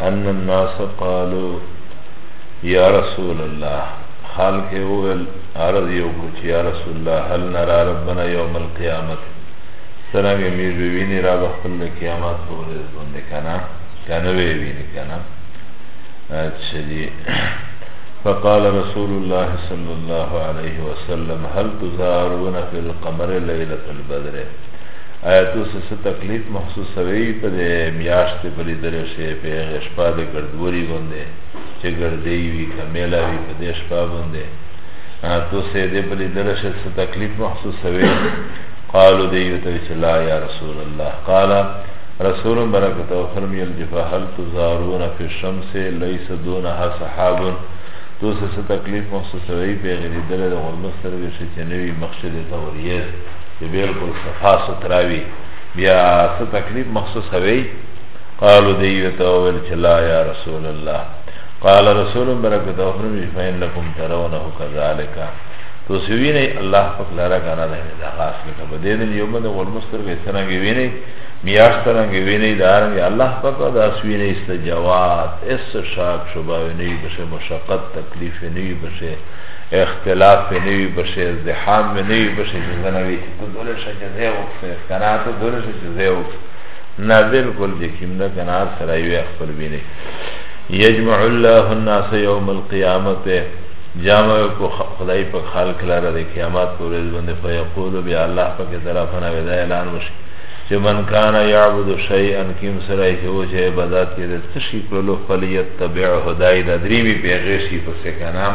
ان الناس قالو یا رسول الله خلق اول عرض یو کچ یا رسول الله هل نرا ربنا یوم القیامت سرنگ میر ببینی را بخل قیامت بورز بند کنا کنو ببینی کنا اچھا جی فقال رسول الله صلى الله عليه وسلم هل تزارون في القمر ليلة البدر آیا تو سه سه تکلیف محسوس وی په دې میاشت په دې درې شی په هغه شپه د ګردوري باندې چې ګردې وی کملا وی په دې شپه باندې تو سه دې په دې درې شی سه تکلیف محسوس وی قالو دې یو ته چې لا یا رسول الله قال رسول برکت او فرمی الجفا هل تزارون فی الشمس لیس دونها صحاب تو سه سه تکلیف محسوس وی په غیر دې درې د غرمه سره چې نوی مخشد توریه دی بلکل صفا ستراوی بیا څه تکلیف مخصوص وی قالو دیو ته ویل چې لا یا رسول الله قال رسول برکت او فرمی فینکم ترونه کذالک تو سوینه الله پاک لاره کنه ده دا خاص لکه په دې دن یو باندې ول مستر کې څنګه ویني میاش څنګه ویني دا رنګ الله پاک دا سوینه استجواب اس شاک شوباوی نه بشه مشقت تکلیف نه بشه اختلاف پی نوی بشه ازدحام می نوی بشه چه زنوی چه تو دوله شا چه زی وکسه کنا تو دوله شا چه زی وکسه نا بلکل جکیم ده کنا سرائیوی اخبر بینه یجمع الله الناس یوم القیامت جامع کو خدای پاک خلق لاره د قیامت پر ورځ باندې فیقول بی الله پاک طرفنا ودا اعلان وشي چې من کان یعبد شیئا کیم سره چې و چې عبادت کې د تشی کولو فلیت تبع هدای د دریمی پیغه شي پس کنام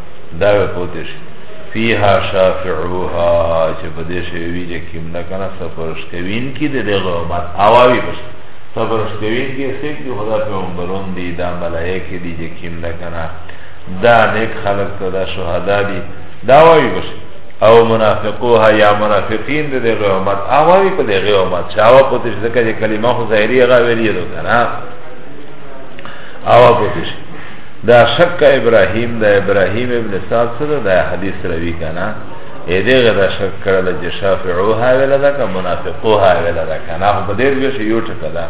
دا به پوتې شي فیها شافعوها چې په دې شی وی چې کیم نه کنه سفرش کوین کی د دغه امت اواوی بش سفرش کوین کی سیک دی خدا پیغمبرون دی دا ملائکه دی چې کیم نه کنه دا نیک خلق ته دا شهدا دی دا وای بش او منافقوها یا منافقین د دغه امت اواوی په دغه امت چاوا پوتې ځکه چې کلمه خو ظاهری غا ویلی دو کنه اوا پوتې دا شک ابراهیم دا ابراهیم ابن سعد سره دا حدیث روی کنا اې دغه دا شک کړل چې شافعو ها ویل دا که منافقو ها ویل دا کنا په دې کې شی یو ټکا دا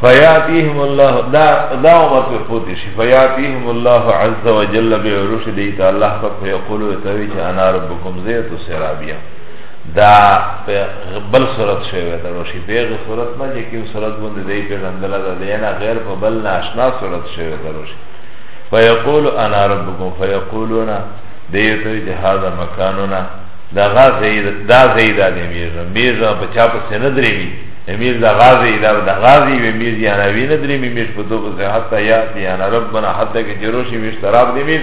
فیاتیهم الله دا دا عمر په پوتی شي فیاتیهم الله عز وجل بعروش دی تعالی فقه یقول توی چې انا ربکم زیت سرابیه دا بل صورت شوی دا روشی بیغ صورت نه چې کوم صورت باندې دی پیژندل دا دی نه غیر په بل نه آشنا صورت شوی دا روشی فیقول انا ربکم فیقولون دیتو چې هاذا مکاننا دا غازی دا زیدا دی میر میر په چا په سند ریوی میر دا غازی دا دا غازی و میر یا نوی ندری میر په دوه صحت یا یا ربنا حتی که جروشی میر شراب دی میر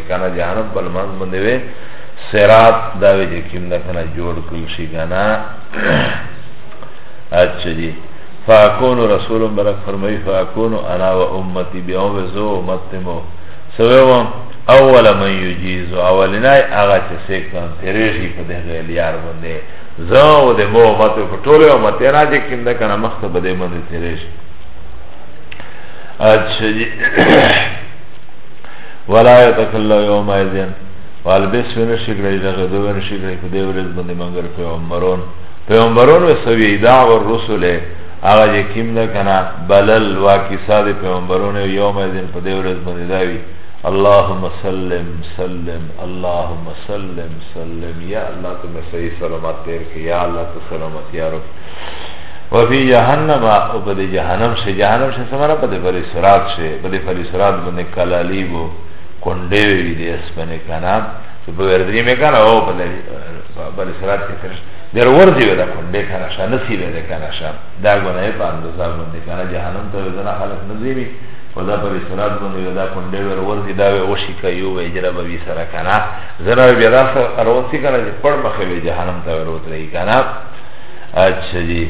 کنه جهنم په لمن باندې وي صراط دا وی چې کوم دا کنه جوړ کړی شي کنه اچھا جی فاکون رسول برک فرمای فاکون انا و امتی بیا و زو امت مو سویم اول من یجیز اولنای هغه چې سیکان تیریږي په دې غیل یار باندې زو د مو امت په ټوله امت نه چې کوم دا کنه مخته به دې باندې تیریږي اچھا جی ولا يتكلم يوم اذن والبس ونشي کړی دغه دوه ونشي کړی په دې ورځ باندې مګر پیغمبرون پیغمبرون وسوي دا ور رسول هغه چې کیم نه کنه بلل واقعي ساده پیغمبرون یوم اذن په دې ورځ باندې داوي اللهم سلم سلم اللهم سلم سلم یا الله ته صحیح سلامت تیر کې یا الله ته سلامت یا رب وفی جهنم او په دې جهنم شي جهنم شي سمره په دې بری سرات شي په دې بری سرات باندې کلالی وو کونډې وی دې اسپنه کنه چې په ورځې مې کنه او په دې بری سرات کې سره در ورځي ودا کونډې کنه شا نسی ودا کنه شا دا غونه په اندازه باندې کنه جهنم ته ځنه خلک نزيوي ودا پر سرات باندې ودا کونډې ور ورځي دا وی او شي کوي وې جره به وی سره کنه زرا بیا دا سره وروسي کنه چې پړ مخې جهنم ته وروتلی کنه اچھا جی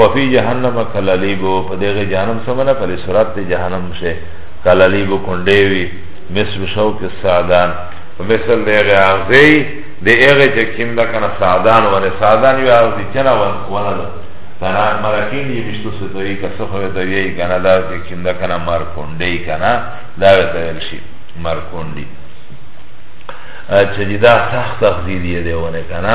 وفی جهنم کلالیبو په دغه جهنم سمنه په صورت ته جهنم شه کلالیبو کونډې وی مثل شوک السعدان مثل دغه اغزی د هغه چې کیم دا کنه سعدان ونه سعدان یو اغزی چنه ونه ده کنه مرکین یې مشتو ستوي که څه خو ته یې کنه دا چې کیم دا کنه مر کونډې کنه دا ته ویل شي مر کونډې چې دا سخت اغزی دی دی ونه کنه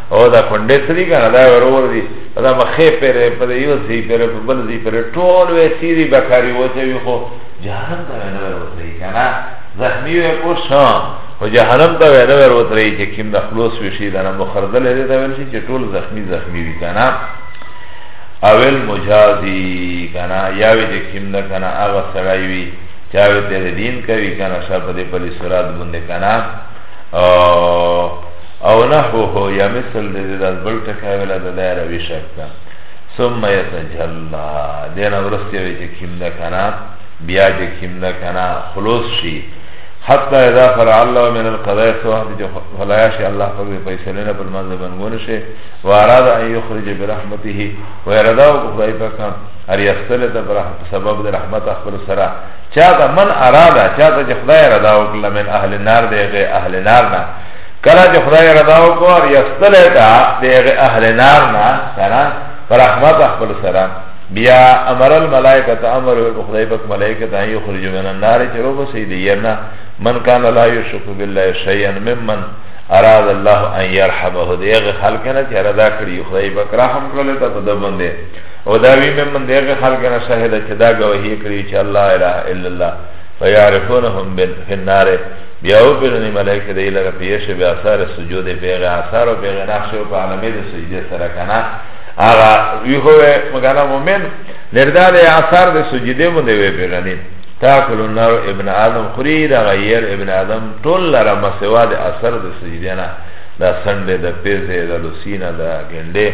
او دا کنده سری کنه دا ورور دی دا مخی پر پر یو سی پر پر بل سی پر طول وی سیری بکاری وچوی خو جهنم تا وینه ورور دی کنه زخمی وی کشان و جهنم تا وینه ورور دی چه کم دا خلوص وشی دانا مخردل دی تا ورشی چه طول زخمی زخمی دی کنه اول مجازی کنا یاوی چه کم دا کنا آغا سرائی وی چاوی تیر دین کوي کنه شاپ دې پلی سرات بنده کنه او نحوه یا مثل دې د بل ټکی ویل د دایره وی شکته ثم يتجلى دین ورسته وی چې کیم ده کنه بیا چې کیم ده کنه خلاص شي حتی اذا فرع الله من القضاء سوحد جو فلایش الله پاک دې فیصله نه پر منځ بنګون شي و اراده ان یخرج برحمته و اراده او خدای پاک هر یستله ته پر سبب د رحمت خپل سره چاته من ارادا چاته چې خدای رضا وکړه من اهل النار دغه اهل النار نه کله چې خدای رضا وکړ یستلتا دغه اهل النار نه سره رحمت خپل سره بیا امر الملائکه ته امر او خدای پاک ملائکه ته یو خرج من النار چې روبه سید ینا من کان لا یشرک بالله شیئا ممن اراد الله ان يرحمه دغه خلق نه چې رضا کړی خدای پاک رحم کړل ته په دبندې او دا وی من دی هغه خلق نه شاهد چې دا گواهی کړی چې الله اله الا الله فيعرفونهم في النار بیا او پیرنی ملائکه دی لره پیش بیا اثر سجود پیغه اثر او پیغه نقش او عالمه د سجده سره کنه هغه وی هوه مګانا مومن لرداد اثر د سجده مونږ دی پیرنی تاکل النار ابن آدم خرید غیر ابن آدم طول لرا مسواد اثر ده سجدینا ده سنده ده پیزه ده لسینه ده گنده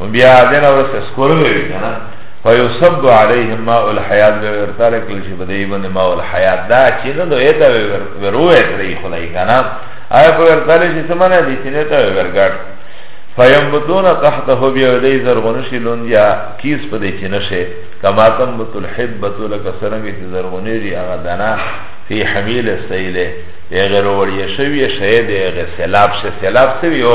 نو بیا دنه ورسته سکور به وي کنه فیصب علیهم ماء الحیات به ورته کل شي بده ایبن ماء الحیات دا چې نه دوی ته وروه ترې خدای کنه آیا په ورته شي سمانه دي چې نه ته ورګټ فیمبتون تحته بیا دی زرغونشی لوندیا کیس په دی چې نشه کما تمبت الحبت لک سرنګ چې زرغونی دی هغه دنا فی حمیل سیله غیر وړی شوی شهید غیر سیلاب شه سیلاب سویو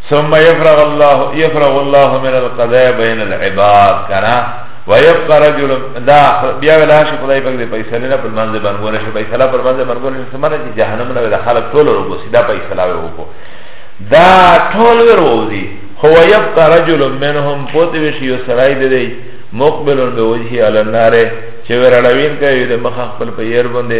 ثم يفرغ الله يفرغ الله من القضاء بين العباد كنا ويبقى رجل دا بیا ولا شي خدای پاک دې فیصله نه پر منځ باندې ونه شي فیصله پر منځ باندې ونه شي سمانه چې جهنم نه ولا خلق ټول ورو سي دا فیصله وکړو دا ټول ورو دي هو يبقى رجل منهم پوت وی شي سړی دې مقبل به وجهي على النار چې ورلوین کوي د مخ خپل په ير باندې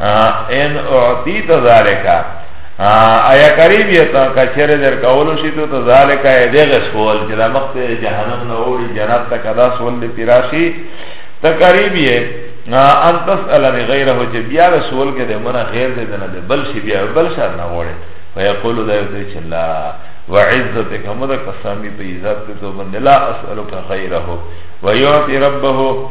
ان اعطیت ذالکا ایا قریب یتا کچره در کولو شی تو ذالک ای دغه سوال چې د مخت جهنم نه اوړي جنت ته کدا سوال دی پیراشی ته قریب یې ان تسال غیره چې بیا رسول کې د منه غیر دې نه ده بل شی بیا بل شر نه وړي فیقول دا یو چې لا وعزتک مدک قسمی په عزت ته باندې لا اسالک غیره ويعطي ربه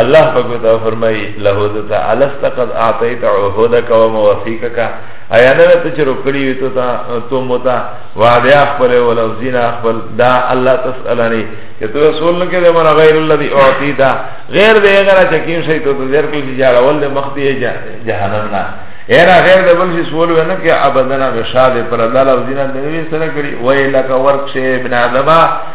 الله پاک وتا فرمای له دتا الست قد اعطيت عهودك ومواثيقك ایا نه ته چر کړی وی تو تا تو متا وعده خپل ول او زینا خپل دا الله تسالنی چې تو رسول نه کړه من غیر الذي اعطيت غیر دې غره چې کیم شي تو دې کړی چې جاړه ول مختی جهنم نه ایرا غیر ده بل شیس ولو نه که ابدنا بشاد پر دل او دینه نوی سره کړي ویلک ورک شه ابن ادمه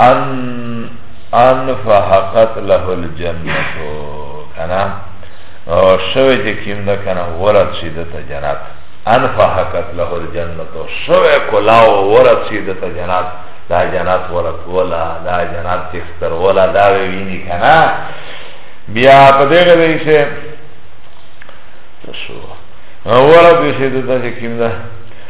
ان ان فحقت له الجنه کنا او شوه چې کیم ده کنا ورت شي د جنت ان فحقت له الجنه شوه کلاو ورت شي د جنت دا جنت ورت ولا دا جنت تختر ولا دا ویني کنا بیا په دې غوړي شه شو ورت شي د کیم ده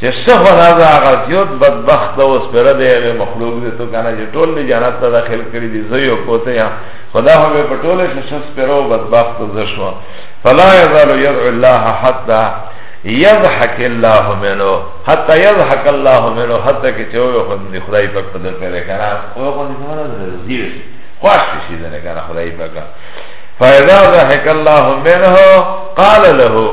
چه شخو نازا آغا زیوت بدبخت و سپرد ایغی مخلوق دی تو کانا جه طول دی جانت تا داخل کری دی زیو کوتی یا خدا ہو بے پٹول شش سپرو بدبخت زشو فلا یزالو یدعو اللہ حتی یضحک اللہ منو حتی یضحک اللہ منو حتی که چه اوی خود دی خدای پاک پدر پیدا کنا اوی خود دی خدای پاک زیر خواش کشی دنے کنا خدای پاک فیضا ضحک اللہ منو قال له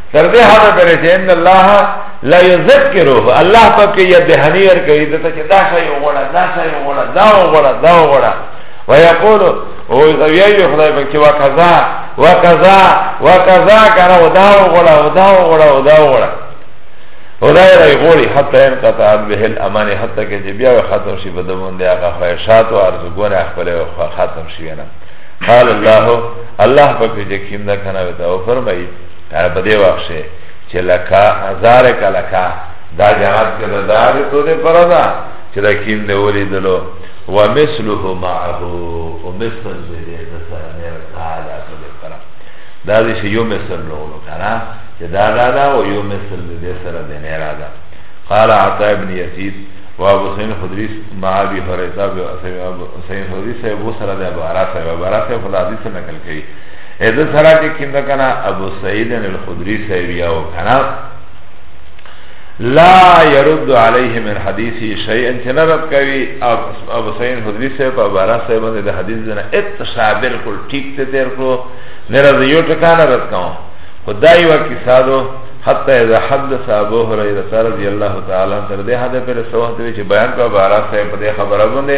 تر دې حد پرې چې ان الله لا یذکره الله پاک یې د هنیر کوي د چې دا شی وګړه دا شی وګړه دا وګړه دا وګړه ويقول او یې خدای پاک چې وکذا وکذا وکذا کنه ودا وګړه ودا وګړه ودا وګړه خدای راي غوري حتی ان قطع به الامان حتی کې چې بیا ختم شي په دمون دی هغه خواهشات او ارزوګونه خپل ختم شي نه قال الله الله پاک چې کیم دا کنه وتا او فرمایي یعنی په دې وخت شي چې لکا هزار کلکا دا جهاد کې دا داري تو دې پر دا چې دا کیم دې ولیدلو ومثله معه ومثل دې د سره نه تعالی تو دې پر دا دې چې یو مثل نو کنه چې دا دا دا او یو مثل دې سره دې نه را دا قال عطاء ابن يزيد وابو سعيد الخدري مع ابي هريره وابو سعيد الخدري سيبو سره ده ابو عراصه ابو عراصه فلا حديث نقل کړي اذا سرا چه کم ده کنا ابو سعید الخدری صحیبی او کنا لا يرد عليه من حديثه شيئا تنرد کوي ابو سعيد خدري صاحب او بارا صاحب د حدیث نه اتشابر کول ټیک ته تیر کړو نه راځي یو ټکان رد کوم خدای و کی سادو حتی اذا حدث ابو هريره رضی الله تعالی عنہ تر دې حد پر سوال دی چې بیان کا بارا صاحب دې خبره باندې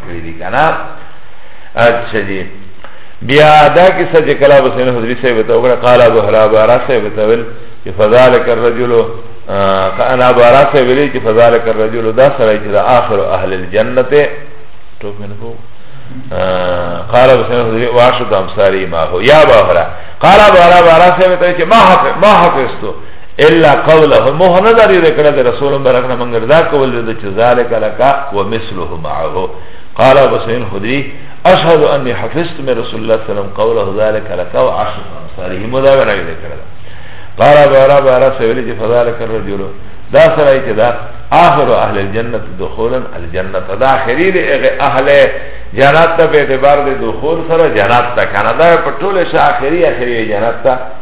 کړی دی کنه اچھا جی بیا دا کیسه چې کلا حسین حضری صاحب ته وګړه قال ابو هرا بارا صاحب ته ول چې فذلک الرجل انا بارا صاحب ویلی چې فذلک الرجل دا سره چې دا اخر اهل الجنه ټوک منه قال ابو حسین حضری واشد امساری ما هو یا بهرا قال بارا بارا صاحب ته چې ما حفظ ما حفظ تو الا قوله موه نه داری رکړه د رسول برک نه منګر دا کول د چې ذالک لکا ومثله معه قال ابو سعيد خدري اشهد اني حفظت من رسول الله صلى الله عليه وسلم قوله ذالک لکا وعشر انصاره مدا نه رکړه قال ابو عرا بارا سویل چې فذلك الرجل دا سره چې دا اخر اهل الجنه دخولا الجنه دا اخري د اهل جنت په اعتبار د دخول سره جنت ته کنه دا په ټوله شاخري اخري جنت ته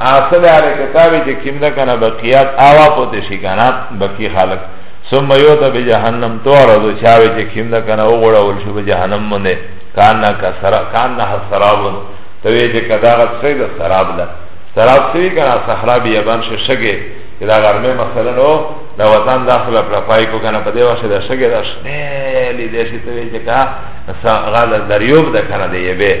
اصل هر کتابی چه کم ده کنه بقیات آوا پوته شی کنه بقی خلق ثم یوتا بی جهنم تو عرضو چاوی چه کم ده کنه او گوڑا ولشو بی جهنم منده کاننا کا سرا کاننا ها سرابون تو وی چه کداغت سید سراب ده سراب سوی کنه صحرا بی یبان ششگه که دا غرمه مثلا نو دا وطن داخل اپنا پای کو کنه پده واشه دا شگه دا شنه لیده شی تو وی چه که غالا دریوب ده کنه ده یبه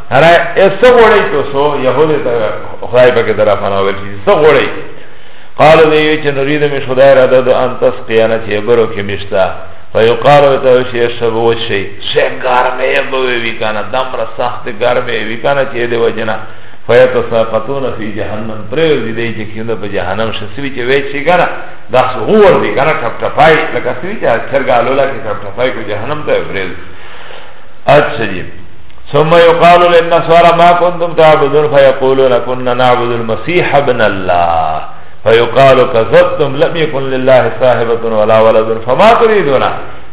هر اس غړی تو سو يهود ته خدای پاک درا فنا ول شي سو غړی قال دی چې نرید مش خدای را دد ان تسقیانه چې برو کې مشتا فیقال ته شی شبو شی شی ګرمه بوي وی کنه دمر سخت ګرمه وی کنه چې دی وجنا فیتساقطون فی جهنم پریو دی دی چې کینده په جهنم شسوی چې وای شي کنه دا سو ور دی کنه ټپ ټپای لکه سوی چې چرګالولا کې ټپ ټپای کو جهنم ته پریو اچھا جی ثم يقال للنصارى ما كنتم تعبدون فيقولون كنا نعبد المسيح ابن الله فيقال كذبتم لم يكن لله صاحبة ولا ولد فما تريدون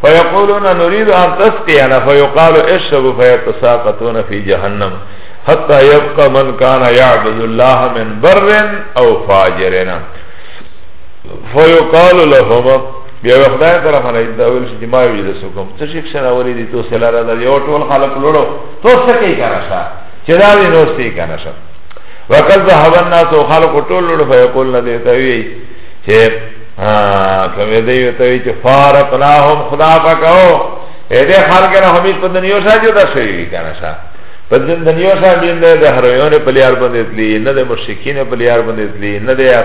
فيقولون نريد أن تسقينا فيقال اشربوا فيتساقطون في جهنم حتى يبقى من كان يعبد الله من بر او فاجرنا فيقال لهم بیا وی خدای طرف نه دا ویل چې ما وی د سکم څه شي ښه راولې دي تو سره را دا یو ټول خلک لړو تو څه کوي کنه شا چې دا وی نو ستې کنه شا وکل ذهب الناس خلق ټول لړو فیقول نه دی ته وی چې کمی دیو تاوی چه فارقناهم خدا پاکاو ایده خال کنا حمید پا دنیو شا جو دا شویوی کنا شا پا دنیو شا بین ده ده حرویون پلیار بندیت لی نه ده مشکین پلیار بندیت لی نه ده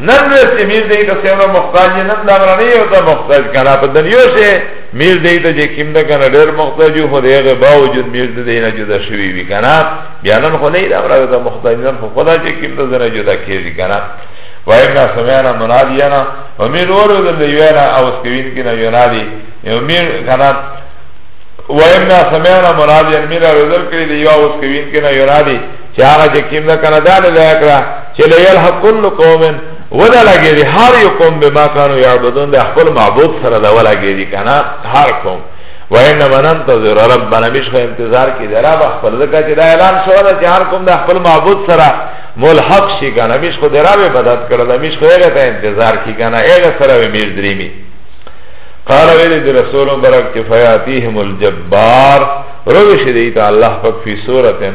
نن ورځ چې میر دی ته څومره محتاج یې نن دا غرنی یو ته محتاج کنه په دنیا شي میر دی ته چې کیم ده کنه ډېر محتاج یو خو دغه باوجود میر دی نه جدا شوی وی کنه بیا نن خو نه دا غره ته محتاج نن خو خدا چې کیم ده نه جدا کیږي کنه واینا سمعنا منادینا ومیر ورو د دیوانا او سکوین کنه ینادی ومیر کنه واینا سمعنا منادینا میر ورو د کړي دی او سکوین کنه ینادی چې هغه چې کیم ده کنه دا نه لایق چه لیلحق کل قوم ودا لگه دی هر یو قوم بما کانو یعبدون دی اخبر معبود سره دا ولا گه دی کنا هر قوم و انما ننتظر ربنا مش خو انتظار کی دی رب اخبر ذکا چه دا اعلان شوانا چه هر قوم دا اخبر معبود سره ملحق شی کنا مش خو دی رب بدت کرده مش خو ایغه تا انتظار کی کنا ایغه سره و میر دریمی قال ویلی دی رسول برک چه فیاتیهم الجبار روش دیتا اللہ پک فی صورتن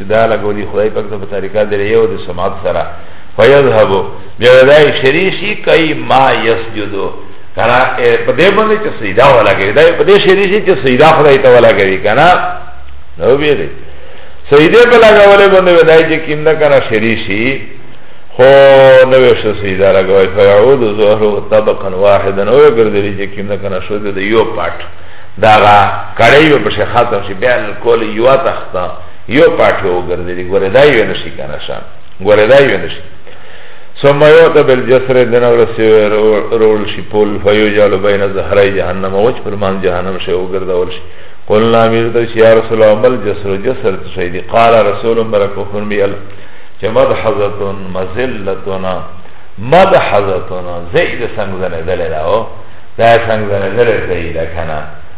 دا لګولی خدای پاک ته په طریقه درې یو د سماعت سره فیذهبو بیا دای شریشی کای ما یسجدو کنا په دې باندې چې سیدا ولګی دا په دې شریشی چې سیدا خدای ته ولګی کنا نو بیا دې سیدې په لګولې باندې ودای چې کیم نه کنا شریشی خو نوې شو سیدا لګوي فیعود ظهر طبقا واحدا او ګرځي چې کیم نه کنا شو دې یو پټ داغا کړی و بشه خاتم شی بیل کول یو تختا یو پاټه وګرځي ګوره دا یو نشي کنه شان ګوره دا یو نشي ثم یوتا بالجسر دن ورسی رول شی پول فیو جالو بین زهرائی جهنم وچ پر مان جهنم شی وگرده ورشی قلنا میرتا شی یا رسول اللہ مل جسر جسر تشیدی قال رسول برکو فرمی اللہ چه مدحظتون مزلتونا مدحظتونا زید سنگ زنه دلی داو دا سنگ زنه دلی دلی دکنا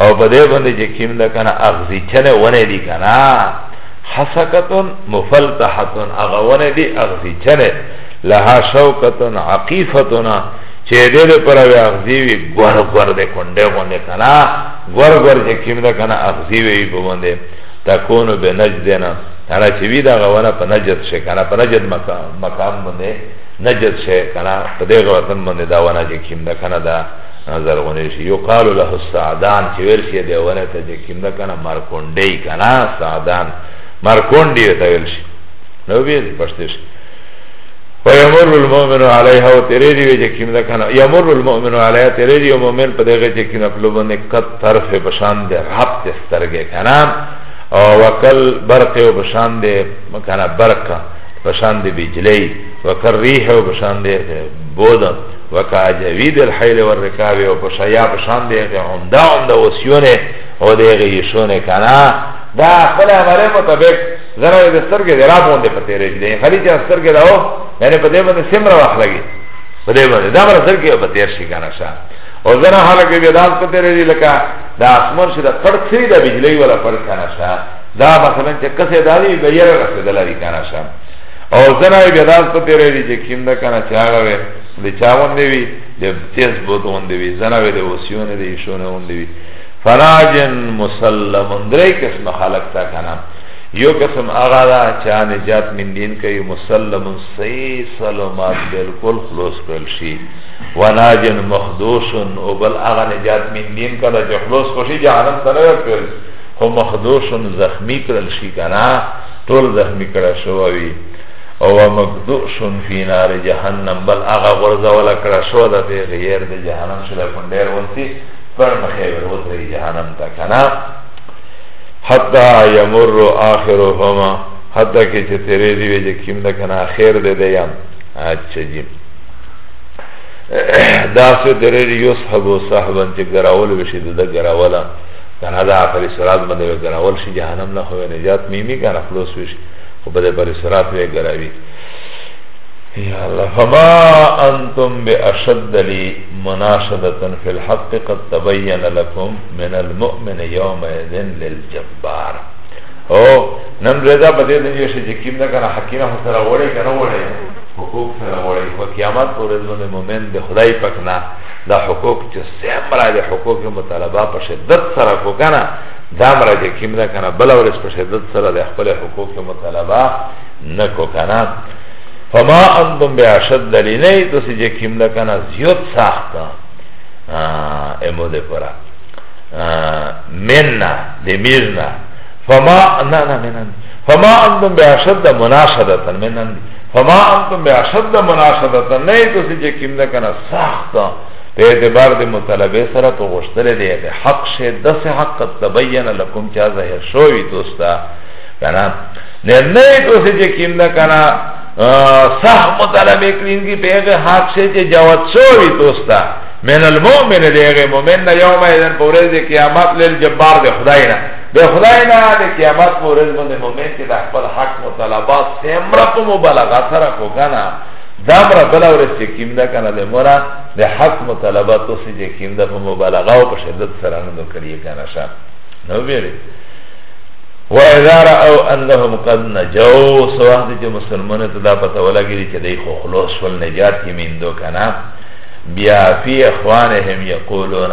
او په دې باندې چې کیم ده کنه اغزی چنه ونه دي کنه حسکتن مفلتحتن اغه ونه دي اغزی چنه لها شوکتن عقیفتن چې دې دې پر وی اغزی وی ګور ګور دې کونډه باندې کنه ګور ګور چې کیم ده کنه اغزی وی په باندې تکونو به نجدنا هر چې وی دا غونه په نجد شي کنه په نجد مقام مقام باندې نجد شي کنه په دې غوتن باندې دا ونه چې کیم ده کنه دا نظر غنی شي یقال له السعدان چې ویل شي دی ونه ته چې کیم ده کنه مرکونډی کنه سعدان مرکونډی ته ویل شي نو به پښته شي ويمر المؤمن عليها وتريدي وجه كم ده كان يمر المؤمن عليها تريدي ومؤمن په دغه چې کینه په لوبنه کت طرف په شان ده رب ته سترګې کنه او وکل برق او په شان ده مکانه برق په شان ده بجلی وکر ریح او په شان ده بودن وکا جوید الحیل والرکاب او پشایا پشان دی غی عمده عمده وسیونه او دی غی یشونه کنا دا خپل عمره مطابق ذرا د سترګې د را باندې پته رج دی خلی چې سترګې داو یعنی په دې باندې سمره واخ لګي په دې باندې دا مر سترګې په تیر شي کنا شا او ذرا حاله کې ودان پته رج لکه دا اسمان شي دا پړ سری دا بجلی ولا پړ کنا شا دا مثلا چې کسه دالی غیر رسیدل لري کنا شا او زنا یې بیا داس په تېرې دي چې کیم ده کنه چې هغه وي د چا غوندې وي د تیز بوت غوندې وي زنا وي د وسیونه دي شونه غوندې وي فراجن مسلم درې قسم خلق تا کنه یو قسم هغه دا چې نجات من دین کوي مسلم صحیح سلامات بالکل خلاص کول شي وناجن مخدوش او بل هغه نجات من دین کله چې خلاص کړي جهنم سره ورکړي خو مخدوش زخمی کړل شي کنه ټول زخمی کړه شووی او مقدوس فی نار جهنم بل هغه غرزه ولا کړه شو د به غیر د جهنم شله کندر ونسی پر مخه ورودري جهنم ته کنا حتا یمر اخرهما حتا کې چې تیرې دی وی چې کیم د کنا اخر دې دی یم اچھا جی دا سه درې یو صحابو صاحبان چې ګراول وشي د ګراولا کنه دا پر سرات باندې وګراول شي جهنم نه خو نجات میمی کنه خلاص وشي خو به پر سرات وګراوي یا الله فما انتم باشد لي مناشده في الحق قد تبين لكم من المؤمن يومئذ للجبار او نن رضا په دې دنیا شي چې کیم نه کنه حکیمه سره وړي کنه وړي حقوق سره وړي په قیامت پر ورځ باندې مؤمن د خدای پاک نه دا حقوق چې سمرا د حقوق مطالبه په شدت سره کو کنه دا مرا چې کیم نه کنه بل ورس په شدت سره د خپل حقوق مطالبه نه کو کنه فما انتم بیاشد دلی نه تو سی چې کیم نه کنه زیات سخت امو ده پرا مننا ده میرنا فما نه نه منن فما انتم بیاشد مناشدتا منن فما انتم بے اشد مناشدتا نئی تو سی چه کم دکنا سختا پہ اعتبار دی مطالبه سره په غشتره دی به حق شه دس حق قد تبین لکم چا ظاهر شوی دوستا کنا نه نه تو سی چه کم دکنا صح مطالبه کلینگی پیغه حق شه چه جواد شوی دوستا من المؤمن دیغه مؤمن یوم ایدن پورز قیامت لیل جبار دی خدای نه د خدای نه د قیامت په ورځ باندې مؤمن چې د خپل حق مطالبات سمره په مبالغه سره کو کنه دا مر بل ورځ چې کیم دا کنه د مورا د حق مطالبات تو سې چې کیم دا په مبالغه او په شدت سره نه کوي کنه شا نو ویری و اذا راو انهم قد نجوا سواء چې مسلمانانو ته دا پته ولګی چې دای خو خلاص ول نجات یې میندو کنه بیا فی اخوانهم یقولون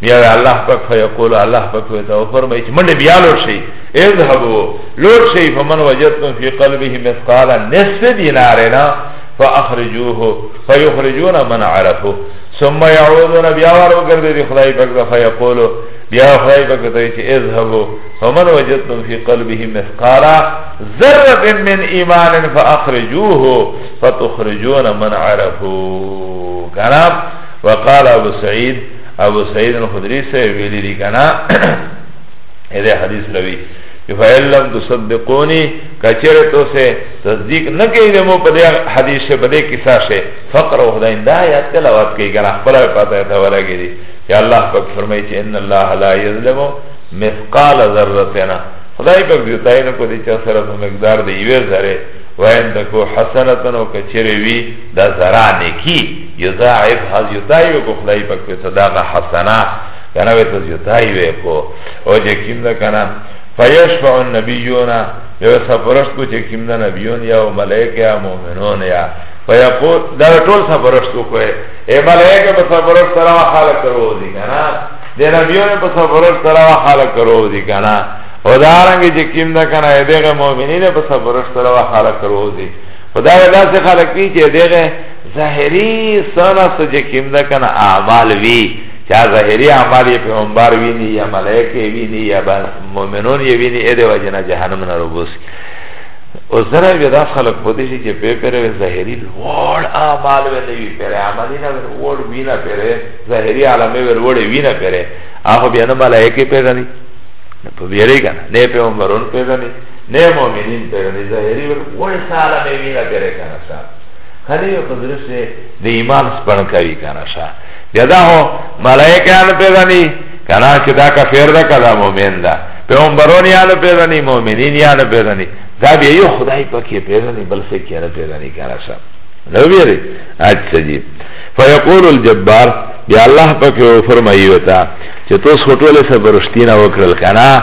بیا وی الله پاک فیقول الله پاک وی ته فرمای چې منډه بیا لور شي اذهبوا لور شي فمن وجدتم في قلبه مثقال نصف دينارنا فاخرجوه فيخرجون من عرفه ثم يعودون بیا ورو ګرځي دی خدای پاک دا فیقول بیا خدای پاک ته چې اذهبوا فمن وجدتم في قلبه مثقال ذره من ایمان فاخرجوه فتخرجون من عرفه کلام وقال ابو سعید ابو سعید الخدری سے ویلی دی کنا اذا حدیث روی فَإِن لَمْ تُصَدِّقُونِي کچر تو سے تصدیق نہ کئی دے مو پدے حدیث سے پدے قصہ سے فقر و خدا اندہ آیات تلاوات کئی گنا خبرہ پاتا ہے تھولا گی دی کہ اللہ پاک فرمائی چی ان اللہ لا یظلم مثقال ذرتنا خدای پاک دیتای نکو دی چا سرت مقدار دی یوے ذرے وین دکو حسنتن و کچر وی دا ذرا نکی یضاعف هز یضاعف کو خدای پاک په صدقه حسنه کنه وې ته یضاعف کو او چې کیم نه کنه فیشفع النبیون یو سفرشت کو چې کیم نه نبیون یا ملائکه یا مؤمنون یا فیقول دا ټول سفرشت کو کوه اے ملائکه په سفرشت سره حال کرو دي کنه د نبیون په سفرشت سره حال کرو دي کنه او دارنګه چې کیم نه کنه دغه مؤمنین په سفرشت سره حال کرو دي خدای الله څخه خلق کی چې دغه ظاهری سانا سو جه کم ده کنه اعمال وی چا ظاهری اعمال یه پیغمبر وینی یا ملائکه وینی یا مومنون یه وینی ایده وجنا جهنم نروبوس او زره بیا داس خلق پوتی شی چه پی پره وی ظاهری لوڑ اعمال وی نوی پره عملی نا لوڑ وینا پره ظاهری عالمی وی لوڑ وینا پره آخو بیا نه ملائکه پیغنی په بیری کنه نه پیغمبرون پیغنی نه مومنین پیغنی ظاهری وی لوڑ سالمی وینا پره کنه سالمی خلی یو قدرش دی دی ایمان سپن کوي کنه شا بیا دا هو ملائکه ان پیژني کنه چې دا کافر ده کله مؤمن ده پیغمبرون یان پیژني مؤمنین یان پیژني دا بیا یو خدای پکې پیژني بل څه کې نه پیژني کنه شا نو ویری اچھا جی فیقول الجبار بیا الله پکې فرمایي وتا چې تاسو ټول سره برشتینه وکړل کنه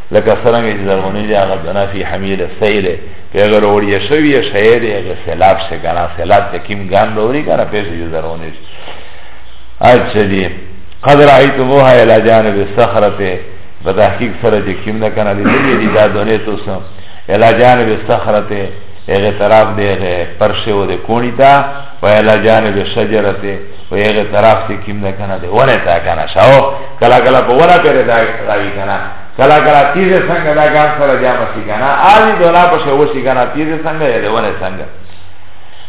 لکه څرنګه چې زرغونی دی هغه دنا فی حمیل سیل په هغه وړیا شوی شی دی هغه سیلاب څه کنه سیلاب ته کیم ګان وروړي کنه په دې زرغونی دی اچھا دی قد رایتموها الی جانب الصخره په تحقیق سره چې کیم نه کنه دی دې دی دا دونه تو سم الی جانب الصخره هغه طرف دی هغه پرشه و دې کونی تا و الی جانب شجره په یغه طرف ته کیم ده کنه ده ونه تا کنه شاو کلا کلا په ونه پر دا راوی کنه کلا کلا تیزه څنګه دا ګان سره جامه سی کنه آلی دولا په شو سی کنه تیزه څنګه ده ونه څنګه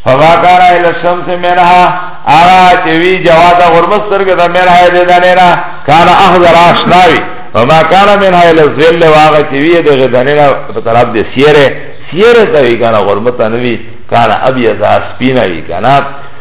فما کان الى الشمس منها آغا چوی جواد غرمت سرگ دا منها دیدانینا کان احضر آشناوی فما کان منها الى الظل و آغا چوی دی غدانینا بطرف دی سیره سیره تاوی کان غرمت نوی کان ابیضا سپینوی کانا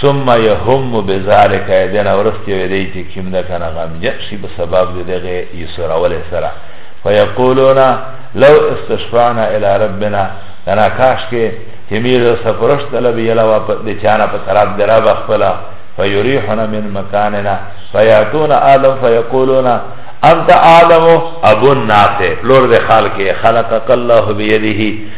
ثم يهم بذلك دنا ورستی وی دی چې کیم ده کنه غمجن شي په سبب د دغه یسرول سره فیقولون لو استشفعنا الى ربنا کنا کاش کې چې میر سفرش طلب یلا و په د چانه په طرف درا بخلا فیریحنا من مکاننا فیاتون آدم فیقولون انت آدم ابو الناس لور د خال کې خلقك الله بيده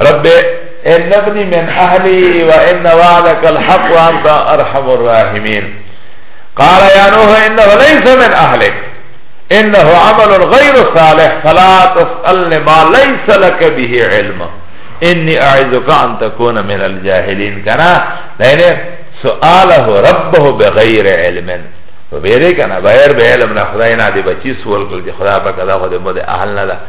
رب ان ابني من اهلي وان وعدك الحق وانت ارحم الراحمين قال يا نوح انه ليس من اهلك انه عمل غير صالح فلا تسالني ما ليس لك به علم اني اعذك ان تكون من الجاهلين كان يعني سؤاله ربه بغير علم وبيري كان بغير بعلم نه خدای نه دی بچی سوال کول دی خدای په کدا خو دې مو ده اهل نه ده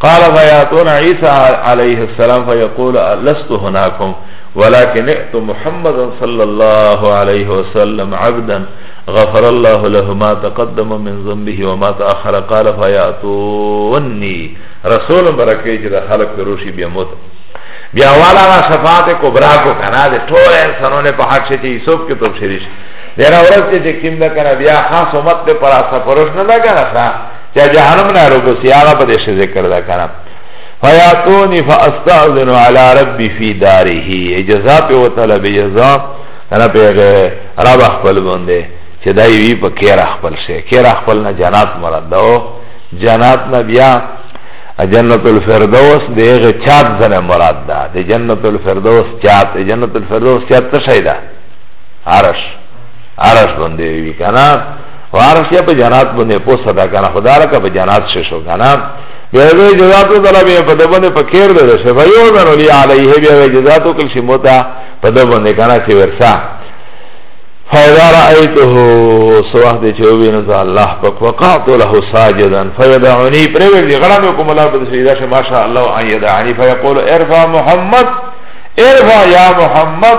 قال فياتون عيسى عليه السلام فيقول لست هناكم ولكن ائت محمد صلى الله عليه وسلم عبدا غفر الله له ما تقدم من ذنبه وما تأخر قال فياتوني رسول برکه چې د خلق پروشي بیا موت بیا والا را شفاعت کبرا کو کنا د ټول انسانونه په حق شته یوسف کې توب شریش ډیر اورته چې کیم دا کنه بیا خاص امت په پر اسا پروش نه دا کنه چا جهنم نه رو بس یاغه په دې ذکر دا کنه فیاتونی فاستاذن علی ربی فی داره اجازه په وتعالى به جزا انا په رب خپل باندې چې دای وی په کیر خپل شي کیر خپل نه جنات مراد دو جنات نه بیا جنت الفردوس دیغه چات زنه مراد ده د جنت الفردوس چات جنت الفردوس چات څه شي ده عرش عرش باندې وی کنه وارسیا په جنات باندې په صدا کنه خدا را کا په جنات شې شو کنه بیا به جزات وکړه بیا په دبنه په کېر ده شه به یو ځان ولي علیه بیا به جزات وکړ شي موتا په دبنه کنه چې ورسا فاذا رايته سواه دې چې وینم ز الله پاک وقعت له ساجدا فيدعني پرېږ دې غړم کوم الله په دې راشه ماشاء الله ان يدعني فيقول ارفع محمد ارفع يا محمد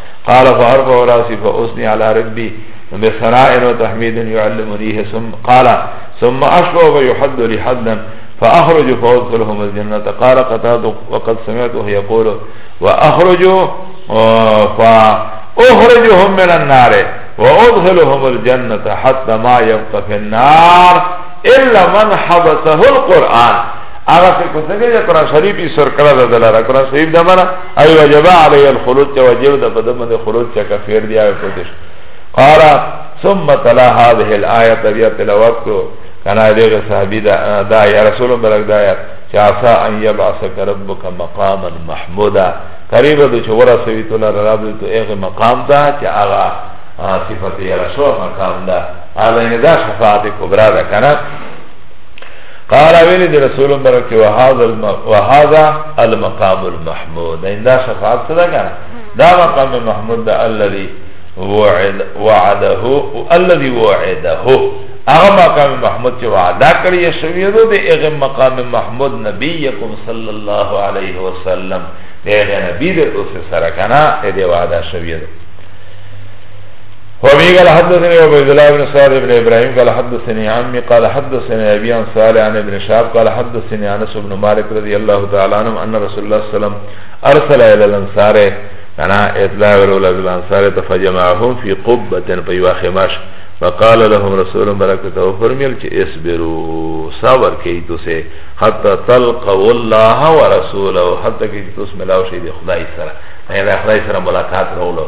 قال فأرفع راسي فأثني على ربي بسرائر وتحميد يعلمنيه ثم قال ثم أشبه ويحد لي حدا فأخرج فأدخلهم الجنة قال قتاد وقد سمعته يقول وأخرج آه، فأخرجهم من النار وأدخلهم الجنة حتى ما يبقى في النار إلا من حبسه القرآن هغه څه کو څه دی قرآن شریف یې سر کړه د دلاره قرآن شریف د معنی ای وجب علی الخلود چې وجب د په دمه خلود چې کفیر دی او کوتش قال ثم تلا هذه الايه بیا تلاوت کو کنا دغه صحابي دا دا یا رسول برک دا یا چې عسى ان يبعثك ربك مقاما محمودا قریب د چې ورسوي ته لار رب ته هغه مقام دا چې هغه صفته یا رسول مقام دا هغه نه دا شفاعت کبرا ده کنه قال ویلی دی رسول برکی وحاذا المقام المحمود این دا شفاعت صدا کنا دا مقام محمود دا الذي وعده الذي وعده اغا مقام محمود چه وعده کریه شویدو دی اغا مقام محمود نبیکم صلی اللہ علیہ وسلم دی اغا نبی دی اسی سرکنا دی وعده شویدو وبه قال حدثني عبيد الله بن سعد بن ابراهيم قال حدثني عمي قال حدثني ابي عن صالح عن ابن شهاب قال حدثني انس بن مالك رضي الله تعالى عنه ان رسول الله صلى الله عليه وسلم ارسل الى الانصار انا اطلاع الى الانصار فجمعهم في قبه فيوا خماش فقال لهم رسول برکته فرمیل چې اصبروا صبر کوي تاسو حتا تلقوا الله ورسوله حتا کې تاسو ملاو شي د خدای سره نه د خدای سره ملاقات راولو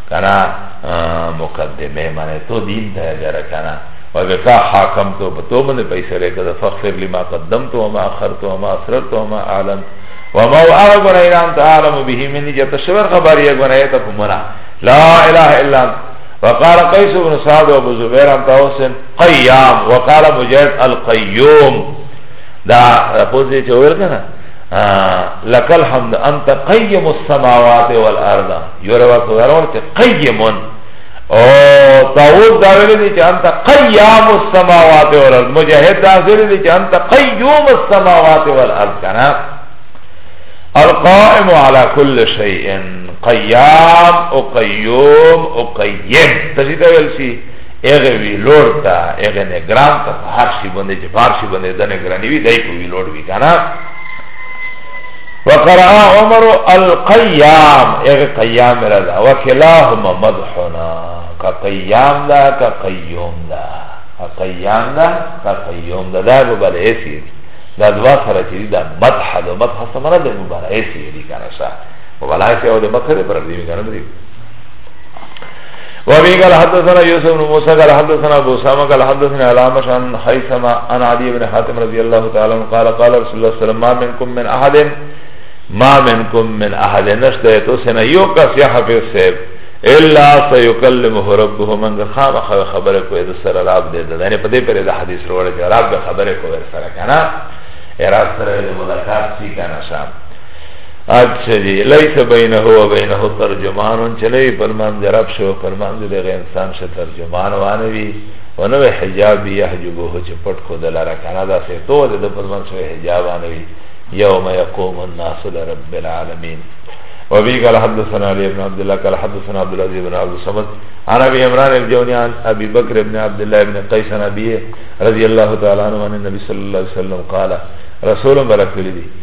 کنا مقدمه منه تو دین ته جره کنا وبکا حاکم تو بتو من پیسره کده فخر لما قدمت وما اخرت وما اسررت وما اعلنت وما اعلم الا انت اعلم به مني جت شبر خبر یہ گنا ہے تک منا لا اله الا انت وقال قيس بن سعد وابو زبير عن طاووس قيام وقال مجاهد القيوم دا پوزی چویر کنا لکل حمد انت قیم السماوات والارض یو روایت دارون چې قیمون او داوود دا ویل دي چې انت قیام السماوات والارض مجاهد دا ویل دي چې انت قیوم السماوات والارض کنه القائم على كل شيء قیام او قیوم او قیم تجید ویل شي اغه وی لور تا اغه نگران تا هر شي باندې چې هر شي باندې د نگرانی وی دای کو وی لور وی کنه وقرأ عمر القیام اغی قیام را دا وکلاهما مدحنا کا قیام دا کا قیوم دا کا قیام دا کا قیوم دا دا بو بل ایسی دا دوا سره چیزی دا مدح دا مدح سمرا دا بو بل ایسی دی کانا شا وبلایسی او دا مکر پر دیوی کانا دیوی وابي قال حدثنا يوسف بن موسى قال حدثنا ابو اسامه قال حدثنا علامه عن حيثم عن علي بن حاتم رضي الله تعالى عنه قال قال رسول الله صلى الله عليه وسلم ما منكم من احد ما منكم من احد نشته تو سنا يو کس يا حفيظ صاحب الا سيكلمه ربه من خام خبر کو اذ سر رب دے دے یعنی پدے پر دا حدیث روڑ دے رب خبر کو سر کنا اراس سر ملاقات سی کنا شام اچھا جی لیس بینه و بینه ترجمان چه نوی پرمان دی رب شو پرمان دی دیغه انسان شه ترجمان وانوی و نوی حجاب بی یحجبه چه پت کو دلار کانا دا سی تو دی دا پرمان شوی حجاب وانوی یوم یقوم الناس لرب العالمین وبه قال حدثنا علي بن عبد الله قال حدثنا عبد العزيز بن عبد الصمد عن ابي عمران الجوني عن ابي بكر بن عبد الله بن قيس عن ابي رضي الله تعالى عنه عن النبي صلى الله عليه وسلم قال رسول بركته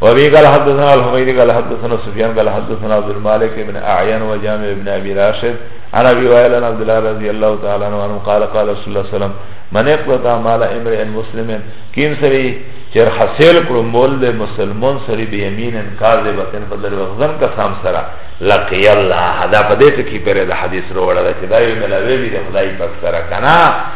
وابي قال حدثنا الحميدي قال حدثنا سفيان قال حدثنا عبد المالك بن اعين وجامع بن ابي راشد عن ابي وائل عن عبد الله رضي الله تعالى عنه قال قال رسول الله صلى الله عليه وسلم من اقتطع مال امرئ مسلم كين سري چر حاصل کړو مول د مسلمان سری به یمین کاذبتن په دغه وغزن قسم سره لقی الله دا په دې ټکی پر د حدیث وروړه چې دا یو ملاوی دی خدای پاک سره کنا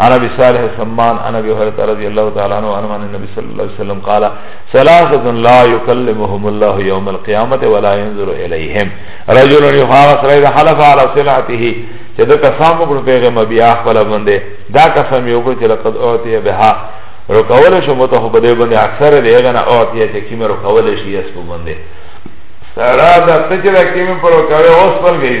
عن ابي صالح السمان عن ابي هريره رضي الله تعالى عنه عن النبي صلى الله عليه وسلم قال ثلاثه لا يكلمهم الله يوم القيامه ولا ينظر اليهم رجل يخالف ريد حلف على صلاته چه ده قسم وکړو پیغام بیا خپل باندې دا قسم یو کړ چې لقد اوتی بها رکول شو مت خو بده باندې اکثر دی غنه اوتی چې کیمه رکول شي اس په باندې سره دا ته چې کیمه پر رکاوه اوس پر گئی